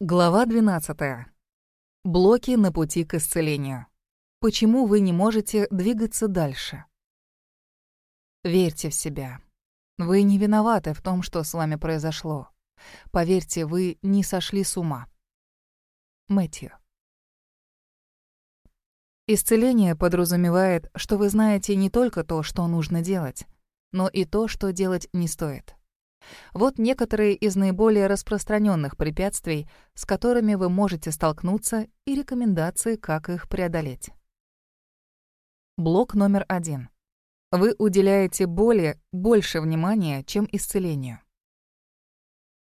Глава 12. Блоки на пути к исцелению. Почему вы не можете двигаться дальше? Верьте в себя. Вы не виноваты в том, что с вами произошло. Поверьте, вы не сошли с ума. Мэтью. Исцеление подразумевает, что вы знаете не только то, что нужно делать, но и то, что делать не стоит. Вот некоторые из наиболее распространенных препятствий, с которыми вы можете столкнуться, и рекомендации, как их преодолеть. Блок номер один. Вы уделяете боли больше внимания, чем исцелению.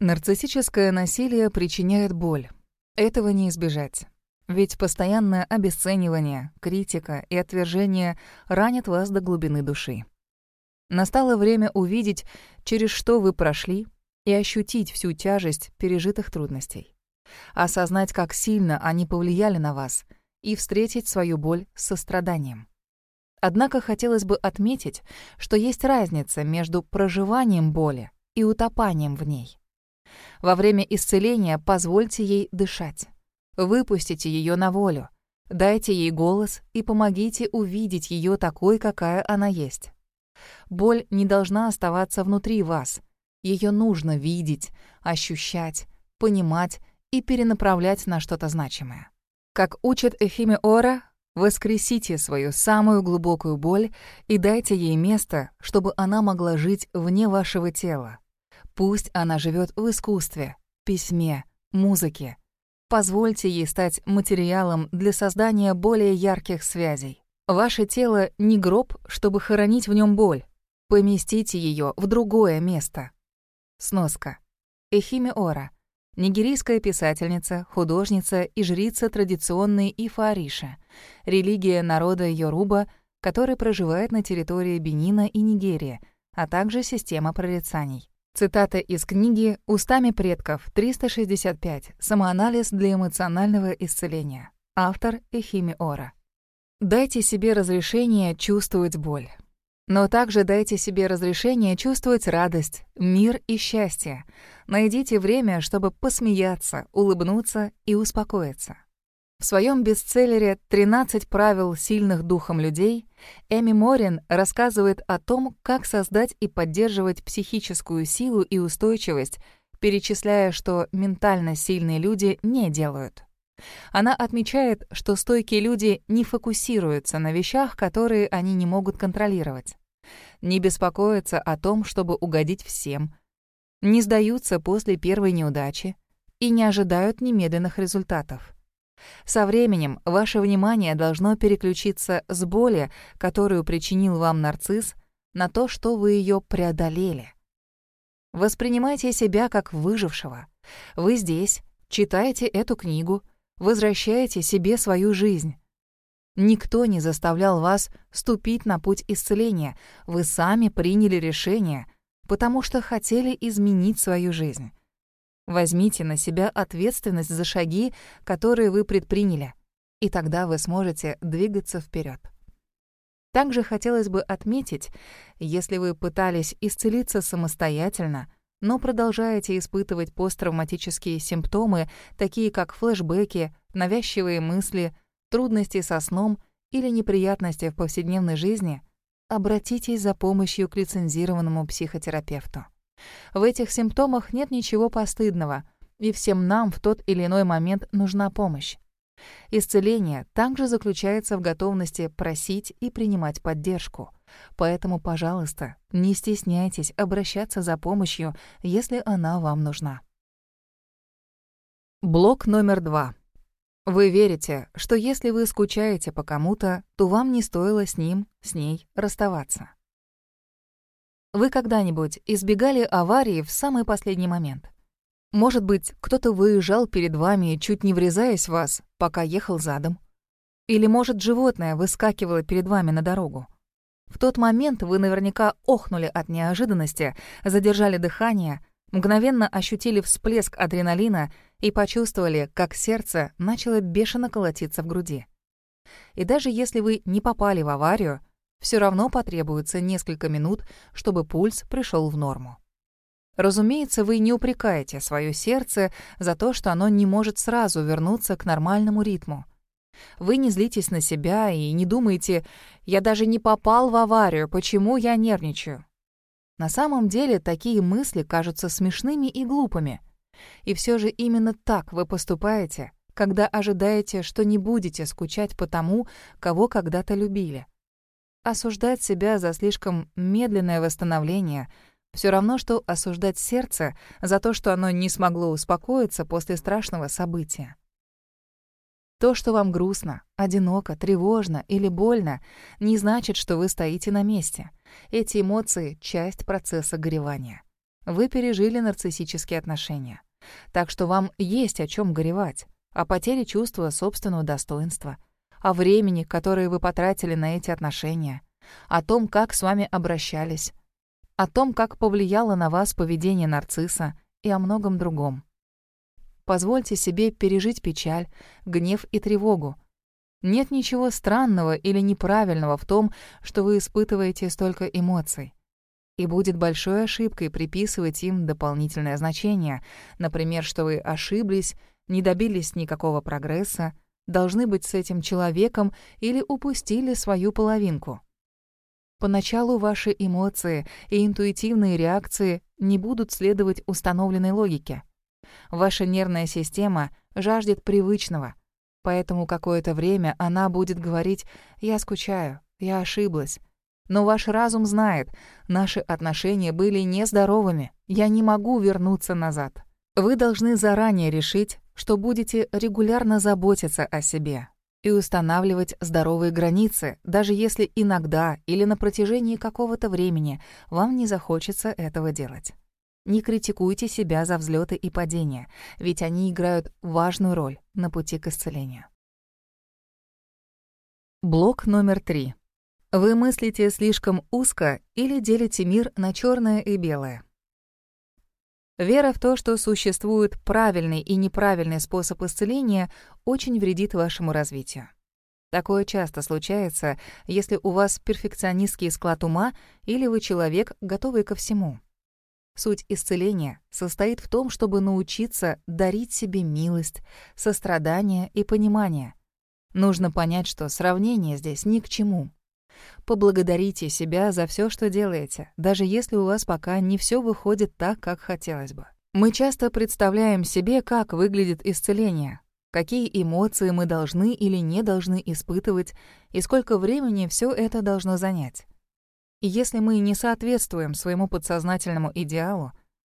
Нарциссическое насилие причиняет боль. Этого не избежать. Ведь постоянное обесценивание, критика и отвержение ранят вас до глубины души. Настало время увидеть, через что вы прошли, и ощутить всю тяжесть пережитых трудностей. Осознать, как сильно они повлияли на вас, и встретить свою боль с состраданием. Однако хотелось бы отметить, что есть разница между проживанием боли и утопанием в ней. Во время исцеления позвольте ей дышать. Выпустите ее на волю. Дайте ей голос и помогите увидеть ее такой, какая она есть. Боль не должна оставаться внутри вас. Ее нужно видеть, ощущать, понимать и перенаправлять на что-то значимое. Как учит Эфиме Ора, воскресите свою самую глубокую боль и дайте ей место, чтобы она могла жить вне вашего тела. Пусть она живет в искусстве, письме, музыке. Позвольте ей стать материалом для создания более ярких связей. Ваше тело не гроб, чтобы хоронить в нем боль. Поместите ее в другое место. Сноска. Эхиме Ора. Нигерийская писательница, художница и жрица традиционной Ифаариша. Религия народа Йоруба, который проживает на территории Бенина и Нигерии, а также система прорицаний. Цитата из книги «Устами предков» 365. Самоанализ для эмоционального исцеления. Автор Эхими Ора. Дайте себе разрешение чувствовать боль. Но также дайте себе разрешение чувствовать радость, мир и счастье. Найдите время, чтобы посмеяться, улыбнуться и успокоиться. В своем бестселлере «13 правил сильных духом людей» Эми Морин рассказывает о том, как создать и поддерживать психическую силу и устойчивость, перечисляя, что ментально сильные люди не делают. Она отмечает, что стойкие люди не фокусируются на вещах, которые они не могут контролировать. Не беспокоятся о том, чтобы угодить всем. Не сдаются после первой неудачи и не ожидают немедленных результатов. Со временем ваше внимание должно переключиться с боли, которую причинил вам нарцисс, на то, что вы ее преодолели. Воспринимайте себя как выжившего. Вы здесь, читаете эту книгу — возвращаете себе свою жизнь. Никто не заставлял вас ступить на путь исцеления. Вы сами приняли решение, потому что хотели изменить свою жизнь. Возьмите на себя ответственность за шаги, которые вы предприняли, и тогда вы сможете двигаться вперед. Также хотелось бы отметить, если вы пытались исцелиться самостоятельно — но продолжаете испытывать посттравматические симптомы, такие как флешбеки, навязчивые мысли, трудности со сном или неприятности в повседневной жизни, обратитесь за помощью к лицензированному психотерапевту. В этих симптомах нет ничего постыдного, и всем нам в тот или иной момент нужна помощь. Исцеление также заключается в готовности просить и принимать поддержку — Поэтому, пожалуйста, не стесняйтесь обращаться за помощью, если она вам нужна. Блок номер два. Вы верите, что если вы скучаете по кому-то, то вам не стоило с ним, с ней расставаться. Вы когда-нибудь избегали аварии в самый последний момент? Может быть, кто-то выезжал перед вами, чуть не врезаясь в вас, пока ехал задом? Или, может, животное выскакивало перед вами на дорогу? В тот момент вы наверняка охнули от неожиданности, задержали дыхание, мгновенно ощутили всплеск адреналина и почувствовали, как сердце начало бешено колотиться в груди. И даже если вы не попали в аварию, все равно потребуется несколько минут, чтобы пульс пришел в норму. Разумеется, вы не упрекаете свое сердце за то, что оно не может сразу вернуться к нормальному ритму. Вы не злитесь на себя и не думаете «я даже не попал в аварию, почему я нервничаю?». На самом деле такие мысли кажутся смешными и глупыми. И все же именно так вы поступаете, когда ожидаете, что не будете скучать по тому, кого когда-то любили. Осуждать себя за слишком медленное восстановление — все равно, что осуждать сердце за то, что оно не смогло успокоиться после страшного события. То, что вам грустно, одиноко, тревожно или больно, не значит, что вы стоите на месте. Эти эмоции — часть процесса горевания. Вы пережили нарциссические отношения. Так что вам есть о чем горевать. О потере чувства собственного достоинства. О времени, которое вы потратили на эти отношения. О том, как с вами обращались. О том, как повлияло на вас поведение нарцисса и о многом другом. Позвольте себе пережить печаль, гнев и тревогу. Нет ничего странного или неправильного в том, что вы испытываете столько эмоций. И будет большой ошибкой приписывать им дополнительное значение, например, что вы ошиблись, не добились никакого прогресса, должны быть с этим человеком или упустили свою половинку. Поначалу ваши эмоции и интуитивные реакции не будут следовать установленной логике. Ваша нервная система жаждет привычного, поэтому какое-то время она будет говорить «я скучаю, я ошиблась». Но ваш разум знает, наши отношения были нездоровыми, я не могу вернуться назад. Вы должны заранее решить, что будете регулярно заботиться о себе и устанавливать здоровые границы, даже если иногда или на протяжении какого-то времени вам не захочется этого делать. Не критикуйте себя за взлеты и падения, ведь они играют важную роль на пути к исцелению. Блок номер три. Вы мыслите слишком узко или делите мир на черное и белое. Вера в то, что существует правильный и неправильный способ исцеления, очень вредит вашему развитию. Такое часто случается, если у вас перфекционистский склад ума или вы человек, готовый ко всему. Суть исцеления состоит в том, чтобы научиться дарить себе милость, сострадание и понимание. Нужно понять, что сравнение здесь ни к чему. Поблагодарите себя за все, что делаете, даже если у вас пока не все выходит так, как хотелось бы. Мы часто представляем себе, как выглядит исцеление, какие эмоции мы должны или не должны испытывать и сколько времени все это должно занять. И если мы не соответствуем своему подсознательному идеалу,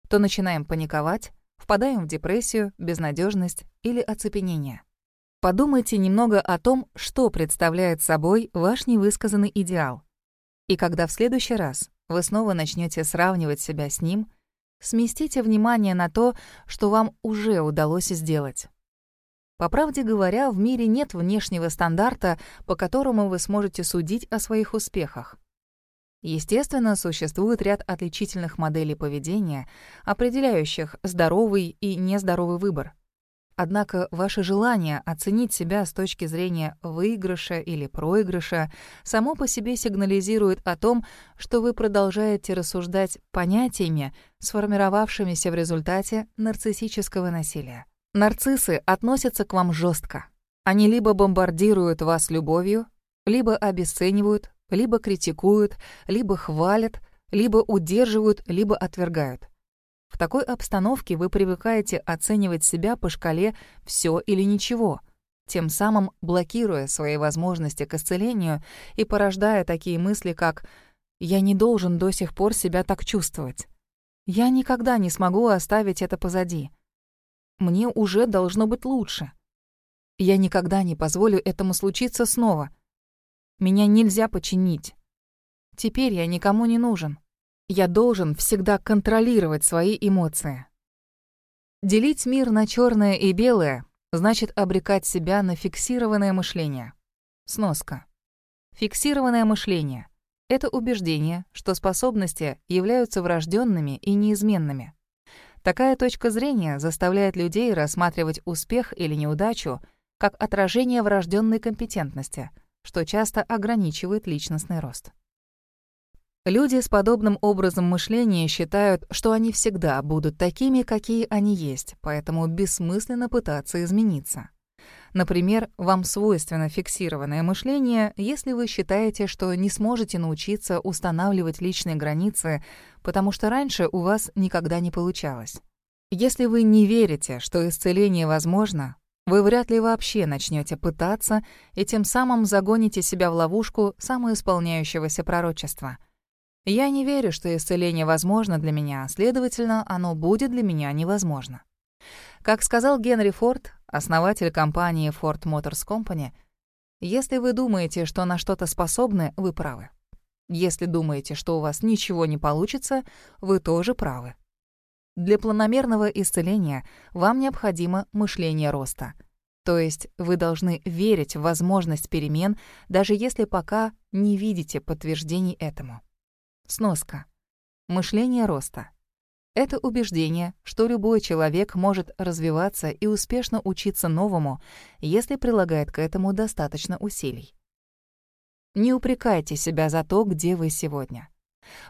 то начинаем паниковать, впадаем в депрессию, безнадежность или оцепенение. Подумайте немного о том, что представляет собой ваш невысказанный идеал. И когда в следующий раз вы снова начнете сравнивать себя с ним, сместите внимание на то, что вам уже удалось сделать. По правде говоря, в мире нет внешнего стандарта, по которому вы сможете судить о своих успехах. Естественно, существует ряд отличительных моделей поведения, определяющих здоровый и нездоровый выбор. Однако ваше желание оценить себя с точки зрения выигрыша или проигрыша само по себе сигнализирует о том, что вы продолжаете рассуждать понятиями, сформировавшимися в результате нарциссического насилия. Нарциссы относятся к вам жестко. Они либо бомбардируют вас любовью, либо обесценивают, либо критикуют, либо хвалят, либо удерживают, либо отвергают. В такой обстановке вы привыкаете оценивать себя по шкале «все или ничего», тем самым блокируя свои возможности к исцелению и порождая такие мысли, как «я не должен до сих пор себя так чувствовать», «я никогда не смогу оставить это позади», «мне уже должно быть лучше», «я никогда не позволю этому случиться снова», меня нельзя починить. Теперь я никому не нужен. Я должен всегда контролировать свои эмоции. Делить мир на черное и белое значит обрекать себя на фиксированное мышление. Сноска. Фиксированное мышление — это убеждение, что способности являются врожденными и неизменными. Такая точка зрения заставляет людей рассматривать успех или неудачу как отражение врожденной компетентности — что часто ограничивает личностный рост. Люди с подобным образом мышления считают, что они всегда будут такими, какие они есть, поэтому бессмысленно пытаться измениться. Например, вам свойственно фиксированное мышление, если вы считаете, что не сможете научиться устанавливать личные границы, потому что раньше у вас никогда не получалось. Если вы не верите, что исцеление возможно, вы вряд ли вообще начнете пытаться и тем самым загоните себя в ловушку самоисполняющегося пророчества — я не верю, что исцеление возможно для меня, следовательно, оно будет для меня невозможно. Как сказал Генри Форд, основатель компании Ford Motors Company, если вы думаете, что на что-то способны, вы правы. Если думаете, что у вас ничего не получится, вы тоже правы. Для планомерного исцеления вам необходимо мышление роста. То есть вы должны верить в возможность перемен, даже если пока не видите подтверждений этому. Сноска. Мышление роста. Это убеждение, что любой человек может развиваться и успешно учиться новому, если прилагает к этому достаточно усилий. Не упрекайте себя за то, где вы сегодня.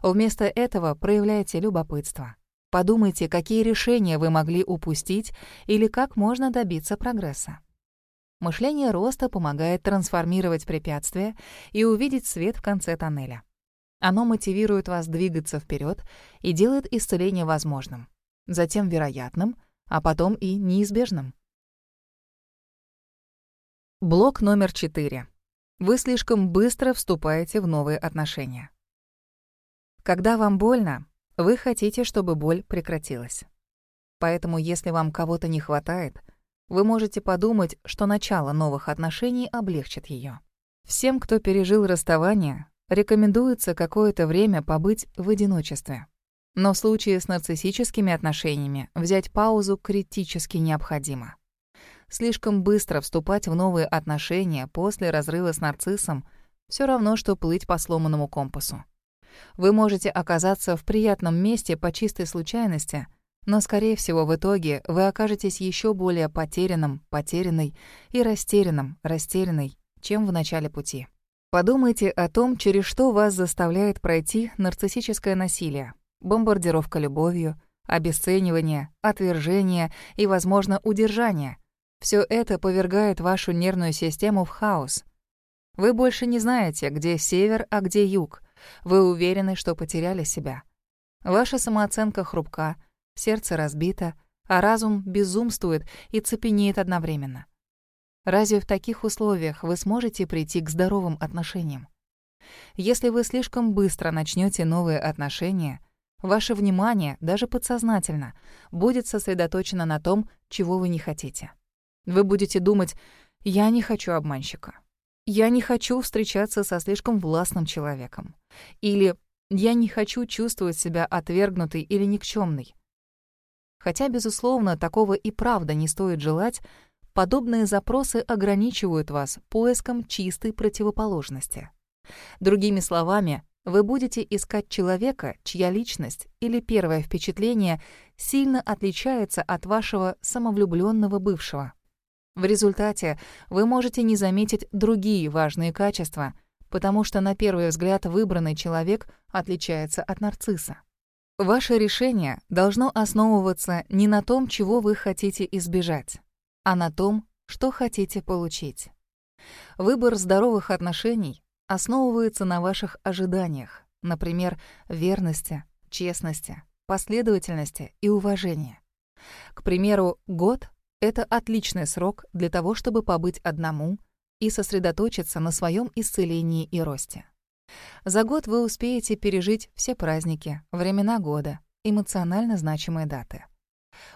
Вместо этого проявляйте любопытство. Подумайте, какие решения вы могли упустить или как можно добиться прогресса. Мышление роста помогает трансформировать препятствия и увидеть свет в конце тоннеля. Оно мотивирует вас двигаться вперед и делает исцеление возможным, затем вероятным, а потом и неизбежным. Блок номер 4. Вы слишком быстро вступаете в новые отношения. Когда вам больно, вы хотите, чтобы боль прекратилась. Поэтому, если вам кого-то не хватает, вы можете подумать, что начало новых отношений облегчит ее. Всем, кто пережил расставание, рекомендуется какое-то время побыть в одиночестве. Но в случае с нарциссическими отношениями взять паузу критически необходимо. Слишком быстро вступать в новые отношения после разрыва с нарциссом все равно, что плыть по сломанному компасу. Вы можете оказаться в приятном месте по чистой случайности, но, скорее всего, в итоге вы окажетесь еще более потерянным, потерянной и растерянным, растерянной, чем в начале пути. Подумайте о том, через что вас заставляет пройти нарциссическое насилие, бомбардировка любовью, обесценивание, отвержение и, возможно, удержание. Все это повергает вашу нервную систему в хаос. Вы больше не знаете, где север, а где юг. Вы уверены, что потеряли себя. Ваша самооценка хрупка, сердце разбито, а разум безумствует и цепенеет одновременно. Разве в таких условиях вы сможете прийти к здоровым отношениям? Если вы слишком быстро начнете новые отношения, ваше внимание, даже подсознательно, будет сосредоточено на том, чего вы не хотите. Вы будете думать «я не хочу обманщика», «я не хочу встречаться со слишком властным человеком» или «я не хочу чувствовать себя отвергнутой или никчемной». Хотя, безусловно, такого и правда не стоит желать, Подобные запросы ограничивают вас поиском чистой противоположности. Другими словами, вы будете искать человека, чья личность или первое впечатление сильно отличается от вашего самовлюбленного бывшего. В результате вы можете не заметить другие важные качества, потому что на первый взгляд выбранный человек отличается от нарцисса. Ваше решение должно основываться не на том, чего вы хотите избежать, а на том, что хотите получить. Выбор здоровых отношений основывается на ваших ожиданиях, например, верности, честности, последовательности и уважении. К примеру, год — это отличный срок для того, чтобы побыть одному и сосредоточиться на своем исцелении и росте. За год вы успеете пережить все праздники, времена года, эмоционально значимые даты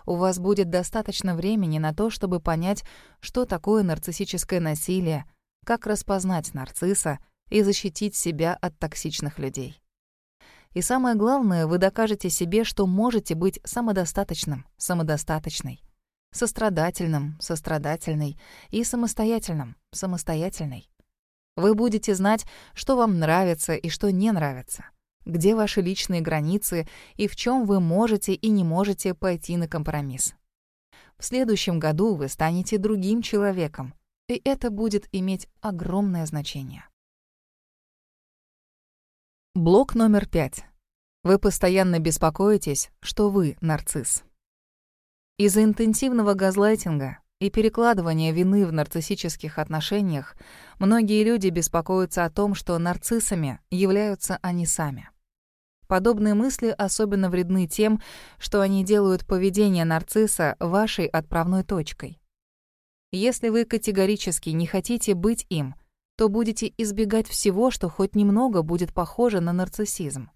у вас будет достаточно времени на то, чтобы понять, что такое нарциссическое насилие, как распознать нарцисса и защитить себя от токсичных людей. И самое главное, вы докажете себе, что можете быть самодостаточным, самодостаточной, сострадательным, сострадательной и самостоятельным, самостоятельной. Вы будете знать, что вам нравится и что не нравится где ваши личные границы и в чем вы можете и не можете пойти на компромисс. В следующем году вы станете другим человеком, и это будет иметь огромное значение. Блок номер пять. Вы постоянно беспокоитесь, что вы нарцисс. Из-за интенсивного газлайтинга и перекладывания вины в нарциссических отношениях многие люди беспокоятся о том, что нарциссами являются они сами. Подобные мысли особенно вредны тем, что они делают поведение нарцисса вашей отправной точкой. Если вы категорически не хотите быть им, то будете избегать всего, что хоть немного будет похоже на нарциссизм.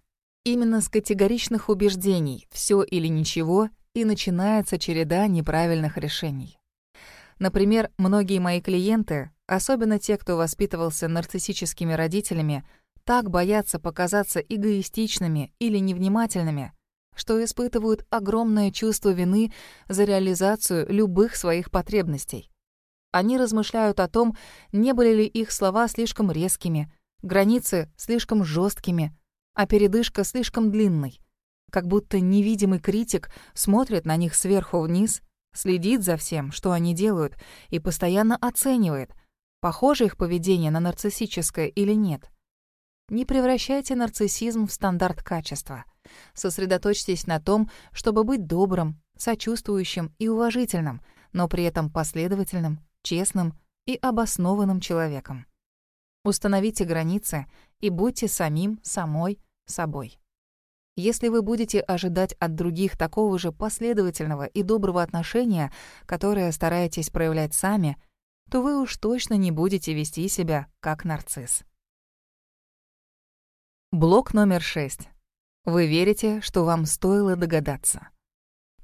Именно с категоричных убеждений «все или ничего» и начинается череда неправильных решений. Например, многие мои клиенты, особенно те, кто воспитывался нарциссическими родителями, так боятся показаться эгоистичными или невнимательными, что испытывают огромное чувство вины за реализацию любых своих потребностей. Они размышляют о том, не были ли их слова слишком резкими, границы слишком жесткими, а передышка слишком длинной. Как будто невидимый критик смотрит на них сверху вниз, следит за всем, что они делают, и постоянно оценивает, похоже их поведение на нарциссическое или нет. Не превращайте нарциссизм в стандарт качества. Сосредоточьтесь на том, чтобы быть добрым, сочувствующим и уважительным, но при этом последовательным, честным и обоснованным человеком. Установите границы и будьте самим, самой, собой. Если вы будете ожидать от других такого же последовательного и доброго отношения, которое стараетесь проявлять сами, то вы уж точно не будете вести себя как нарцисс. Блок номер шесть. Вы верите, что вам стоило догадаться.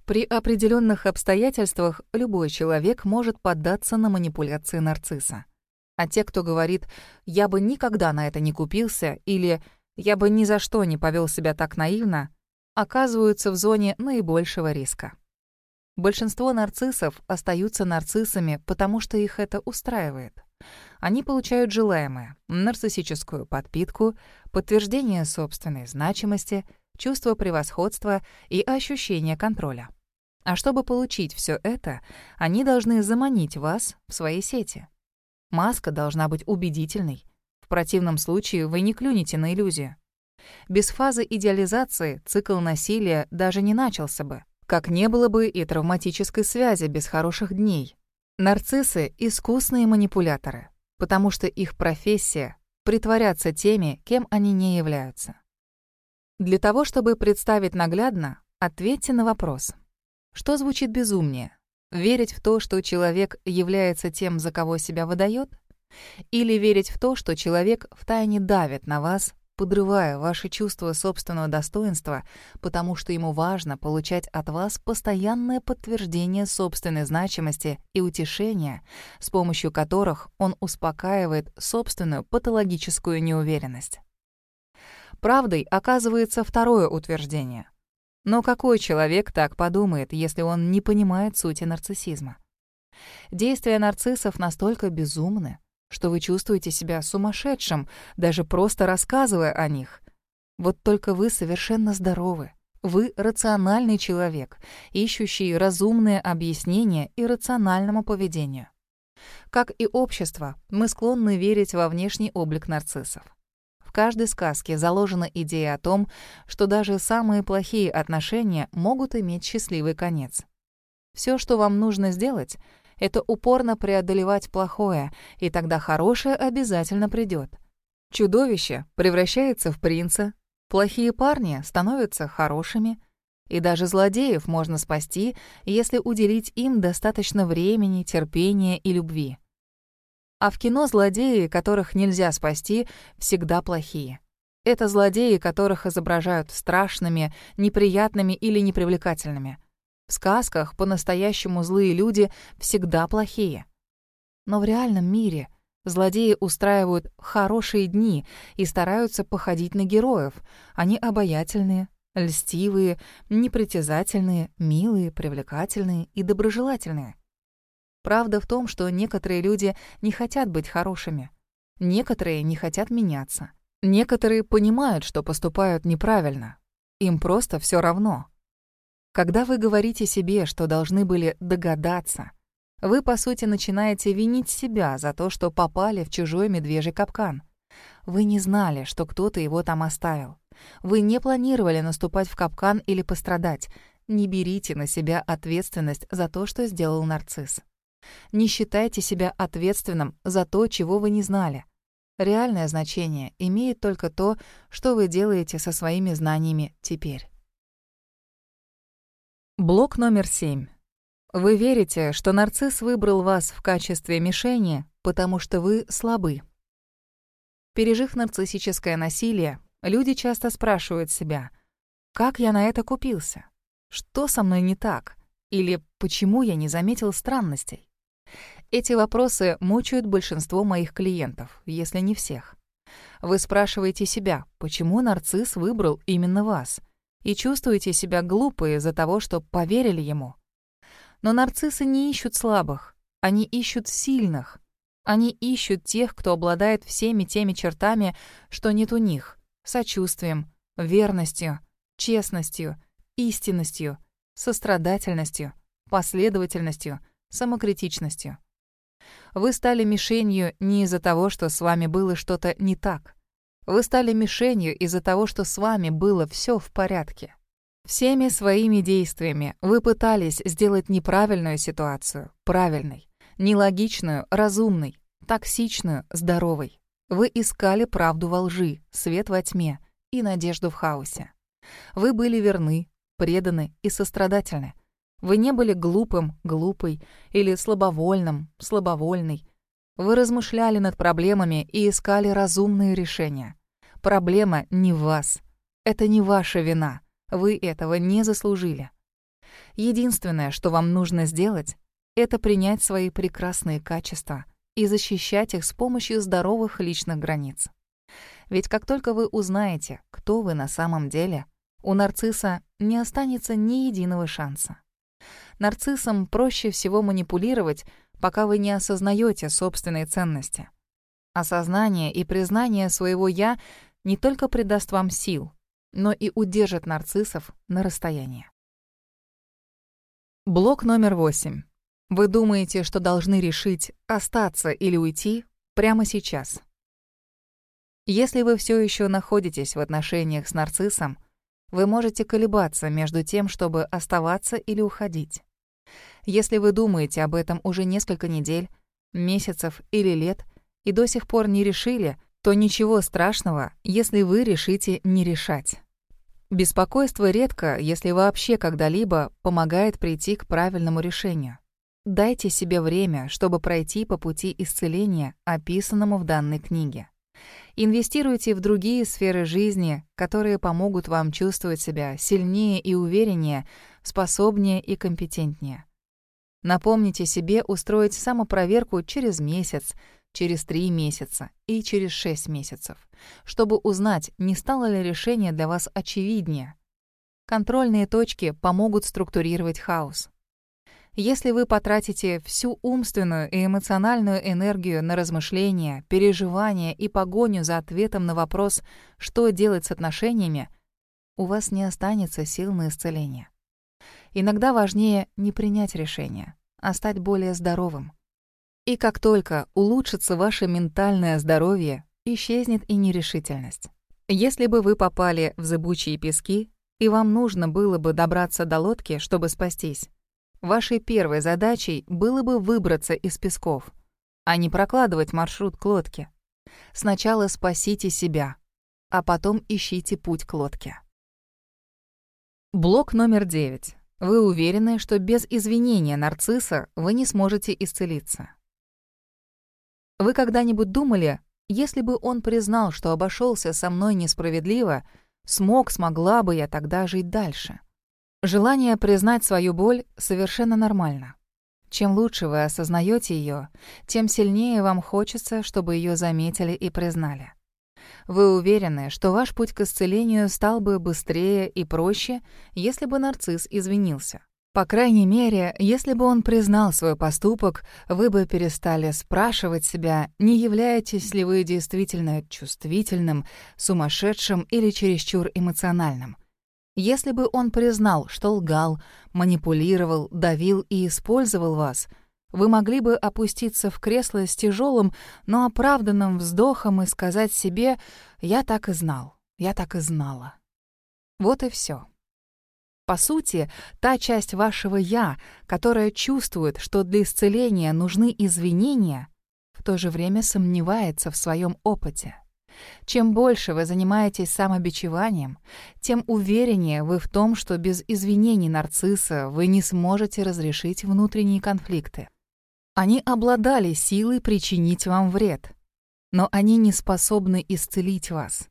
При определенных обстоятельствах любой человек может поддаться на манипуляции нарцисса. А те, кто говорит «я бы никогда на это не купился» или «я бы ни за что не повел себя так наивно», оказываются в зоне наибольшего риска. Большинство нарциссов остаются нарциссами, потому что их это устраивает. Они получают желаемое — нарциссическую подпитку, подтверждение собственной значимости, чувство превосходства и ощущение контроля. А чтобы получить все это, они должны заманить вас в свои сети. Маска должна быть убедительной. В противном случае вы не клюнете на иллюзию. Без фазы идеализации цикл насилия даже не начался бы, как не было бы и травматической связи без хороших дней, Нарциссы — искусные манипуляторы, потому что их профессия — притворяться теми, кем они не являются. Для того, чтобы представить наглядно, ответьте на вопрос. Что звучит безумнее? Верить в то, что человек является тем, за кого себя выдает? Или верить в то, что человек втайне давит на вас подрывая ваше чувство собственного достоинства, потому что ему важно получать от вас постоянное подтверждение собственной значимости и утешения, с помощью которых он успокаивает собственную патологическую неуверенность. Правдой оказывается второе утверждение. Но какой человек так подумает, если он не понимает сути нарциссизма? Действия нарциссов настолько безумны, что вы чувствуете себя сумасшедшим, даже просто рассказывая о них. Вот только вы совершенно здоровы. Вы рациональный человек, ищущий разумное объяснение иррациональному поведению. Как и общество, мы склонны верить во внешний облик нарциссов. В каждой сказке заложена идея о том, что даже самые плохие отношения могут иметь счастливый конец. Все, что вам нужно сделать — это упорно преодолевать плохое, и тогда хорошее обязательно придет. Чудовище превращается в принца, плохие парни становятся хорошими, и даже злодеев можно спасти, если уделить им достаточно времени, терпения и любви. А в кино злодеи, которых нельзя спасти, всегда плохие. Это злодеи, которых изображают страшными, неприятными или непривлекательными. В сказках по-настоящему злые люди всегда плохие. Но в реальном мире злодеи устраивают хорошие дни и стараются походить на героев. Они обаятельные, льстивые, непритязательные, милые, привлекательные и доброжелательные. Правда в том, что некоторые люди не хотят быть хорошими. Некоторые не хотят меняться. Некоторые понимают, что поступают неправильно. Им просто все равно. Когда вы говорите себе, что должны были догадаться, вы, по сути, начинаете винить себя за то, что попали в чужой медвежий капкан. Вы не знали, что кто-то его там оставил. Вы не планировали наступать в капкан или пострадать. Не берите на себя ответственность за то, что сделал нарцисс. Не считайте себя ответственным за то, чего вы не знали. Реальное значение имеет только то, что вы делаете со своими знаниями теперь. Блок номер семь. Вы верите, что нарцисс выбрал вас в качестве мишени, потому что вы слабы. Пережив нарциссическое насилие, люди часто спрашивают себя, как я на это купился? Что со мной не так? Или почему я не заметил странностей? Эти вопросы мучают большинство моих клиентов, если не всех. Вы спрашиваете себя, почему нарцисс выбрал именно вас, и чувствуете себя глупо из-за того, что поверили ему. Но нарциссы не ищут слабых, они ищут сильных. Они ищут тех, кто обладает всеми теми чертами, что нет у них — сочувствием, верностью, честностью, истинностью, сострадательностью, последовательностью, самокритичностью. Вы стали мишенью не из-за того, что с вами было что-то не так. Вы стали мишенью из-за того, что с вами было все в порядке. Всеми своими действиями вы пытались сделать неправильную ситуацию правильной, нелогичную разумной, токсичную здоровой. Вы искали правду во лжи, свет во тьме и надежду в хаосе. Вы были верны, преданы и сострадательны. Вы не были глупым, глупой или слабовольным, слабовольной. Вы размышляли над проблемами и искали разумные решения. Проблема не в вас. Это не ваша вина. Вы этого не заслужили. Единственное, что вам нужно сделать, это принять свои прекрасные качества и защищать их с помощью здоровых личных границ. Ведь как только вы узнаете, кто вы на самом деле, у нарцисса не останется ни единого шанса. Нарциссам проще всего манипулировать, пока вы не осознаете собственной ценности. Осознание и признание своего «я» не только придаст вам сил, но и удержит нарциссов на расстоянии. Блок номер восемь. Вы думаете, что должны решить, остаться или уйти прямо сейчас. Если вы все еще находитесь в отношениях с нарциссом, вы можете колебаться между тем, чтобы оставаться или уходить. Если вы думаете об этом уже несколько недель, месяцев или лет и до сих пор не решили, то ничего страшного, если вы решите не решать. Беспокойство редко, если вообще когда-либо, помогает прийти к правильному решению. Дайте себе время, чтобы пройти по пути исцеления, описанному в данной книге. Инвестируйте в другие сферы жизни, которые помогут вам чувствовать себя сильнее и увереннее, способнее и компетентнее. Напомните себе устроить самопроверку через месяц, через три месяца и через шесть месяцев, чтобы узнать, не стало ли решение для вас очевиднее. Контрольные точки помогут структурировать хаос. Если вы потратите всю умственную и эмоциональную энергию на размышления, переживания и погоню за ответом на вопрос «что делать с отношениями?», у вас не останется сил на исцеление. Иногда важнее не принять решение, а стать более здоровым. И как только улучшится ваше ментальное здоровье, исчезнет и нерешительность. Если бы вы попали в зыбучие пески, и вам нужно было бы добраться до лодки, чтобы спастись, Вашей первой задачей было бы выбраться из песков, а не прокладывать маршрут к лодке. Сначала спасите себя, а потом ищите путь к лодке. Блок номер девять. Вы уверены, что без извинения нарцисса вы не сможете исцелиться. Вы когда-нибудь думали, если бы он признал, что обошелся со мной несправедливо, смог, смогла бы я тогда жить дальше? Желание признать свою боль совершенно нормально. Чем лучше вы осознаете ее, тем сильнее вам хочется, чтобы ее заметили и признали. Вы уверены, что ваш путь к исцелению стал бы быстрее и проще, если бы нарцисс извинился. По крайней мере, если бы он признал свой поступок, вы бы перестали спрашивать себя, не являетесь ли вы действительно чувствительным, сумасшедшим или чересчур эмоциональным. Если бы он признал, что лгал, манипулировал, давил и использовал вас, вы могли бы опуститься в кресло с тяжелым, но оправданным вздохом и сказать себе «Я так и знал, я так и знала». Вот и все. По сути, та часть вашего «я», которая чувствует, что для исцеления нужны извинения, в то же время сомневается в своем опыте. Чем больше вы занимаетесь самобичеванием, тем увереннее вы в том, что без извинений нарцисса вы не сможете разрешить внутренние конфликты. Они обладали силой причинить вам вред, но они не способны исцелить вас.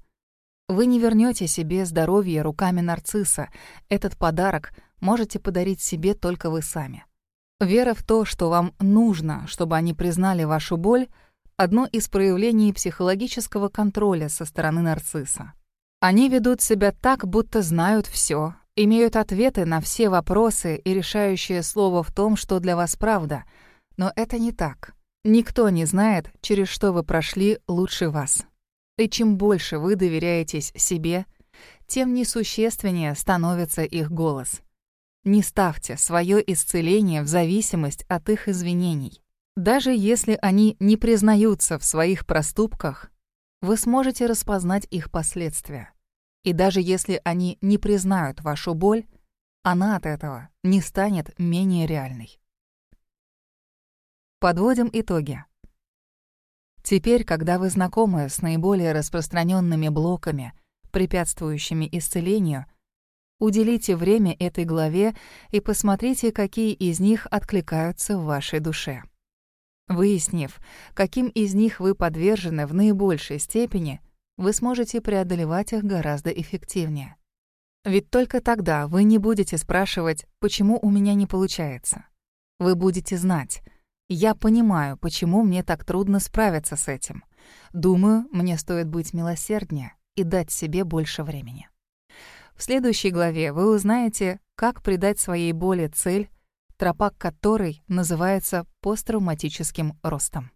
Вы не вернете себе здоровье руками нарцисса. Этот подарок можете подарить себе только вы сами. Вера в то, что вам нужно, чтобы они признали вашу боль — одно из проявлений психологического контроля со стороны нарцисса. Они ведут себя так, будто знают все, имеют ответы на все вопросы и решающее слово в том, что для вас правда. Но это не так. Никто не знает, через что вы прошли лучше вас. И чем больше вы доверяетесь себе, тем несущественнее становится их голос. Не ставьте свое исцеление в зависимость от их извинений. Даже если они не признаются в своих проступках, вы сможете распознать их последствия. И даже если они не признают вашу боль, она от этого не станет менее реальной. Подводим итоги. Теперь, когда вы знакомы с наиболее распространенными блоками, препятствующими исцелению, уделите время этой главе и посмотрите, какие из них откликаются в вашей душе. Выяснив, каким из них вы подвержены в наибольшей степени, вы сможете преодолевать их гораздо эффективнее. Ведь только тогда вы не будете спрашивать, почему у меня не получается. Вы будете знать, я понимаю, почему мне так трудно справиться с этим. Думаю, мне стоит быть милосерднее и дать себе больше времени. В следующей главе вы узнаете, как придать своей боли цель, тропа которой называется посттравматическим ростом.